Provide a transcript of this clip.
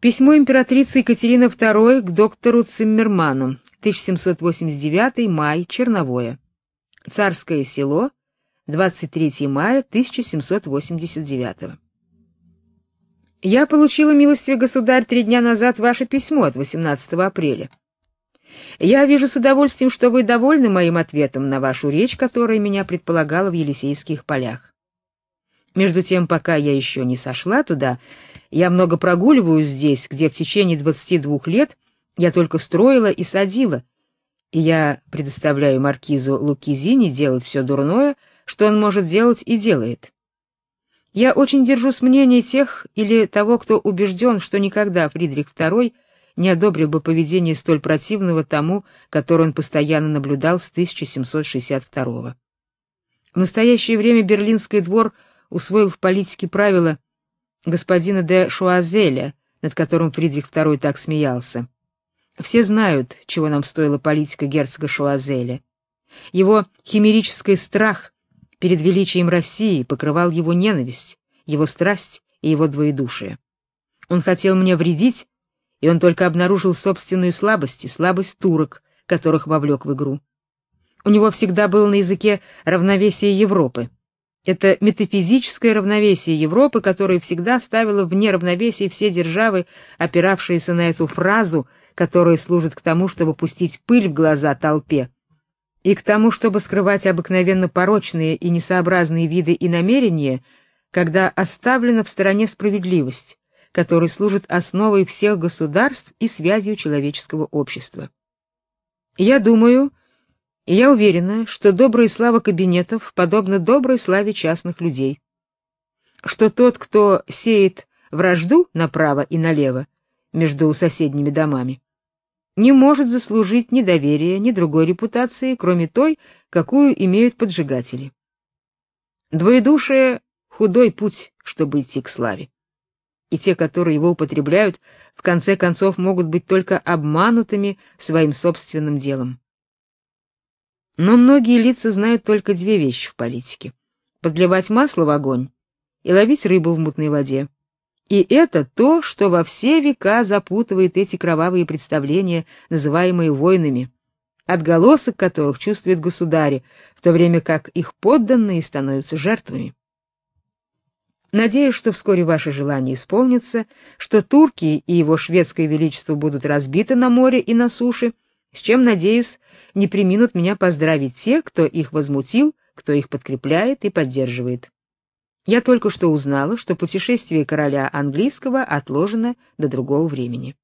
Письмо императрицы Екатерины II к доктору Циммерману. 1789 май, Черновое. Царское село, 23 мая 1789. Я получила, милостивый государь, три дня назад ваше письмо от 18 апреля. Я вижу с удовольствием, что вы довольны моим ответом на вашу речь, которая меня предполагала в Елисейских полях. Между тем, пока я еще не сошла туда, я много прогуливаюсь здесь, где в течение 22 лет я только строила и садила, и я предоставляю маркизу Лукизини делать все дурное, что он может делать и делает. Я очень держусь мнения тех или того, кто убежден, что никогда Фридрих II не одобрил бы поведение столь противного тому, которое он постоянно наблюдал с 1762 -го. В настоящее время Берлинский двор усвоил в политике правила господина де Шуазеля, над которым Фридрих II так смеялся. Все знают, чего нам стоила политика герцога Шуазеля. Его химерический страх перед величием России покрывал его ненависть, его страсть и его двоедушие. Он хотел мне вредить, и он только обнаружил собственную слабость и слабость турок, которых вовлек в игру. У него всегда было на языке равновесие Европы. Это метафизическое равновесие Европы, которое всегда ставило вне равновесия все державы, опиравшиеся на эту фразу, которая служит к тому, чтобы пустить пыль в глаза толпе, и к тому, чтобы скрывать обыкновенно порочные и несообразные виды и намерения, когда оставлена в стороне справедливость, которая служит основой всех государств и связью человеческого общества. Я думаю, и я уверена, что добрая слава кабинетов подобна доброй славе частных людей. Что тот, кто сеет вражду направо и налево между соседними домами, не может заслужить ни доверия, ни другой репутации, кроме той, какую имеют поджигатели. Двоедушие худой путь, чтобы идти к славе. И те, которые его употребляют, в конце концов могут быть только обманутыми своим собственным делом. Но многие лица знают только две вещи в политике: подливать масло в огонь и ловить рыбу в мутной воде. И это то, что во все века запутывает эти кровавые представления, называемые войнами, отголосок которых чувствуют государи, в то время как их подданные становятся жертвами. Надеюсь, что вскоре ваше желание исполнится, что турки и его шведское величество будут разбиты на море и на суше, с чем, надеюсь, не преминут меня поздравить те, кто их возмутил, кто их подкрепляет и поддерживает. Я только что узнала, что путешествие короля английского отложено до другого времени.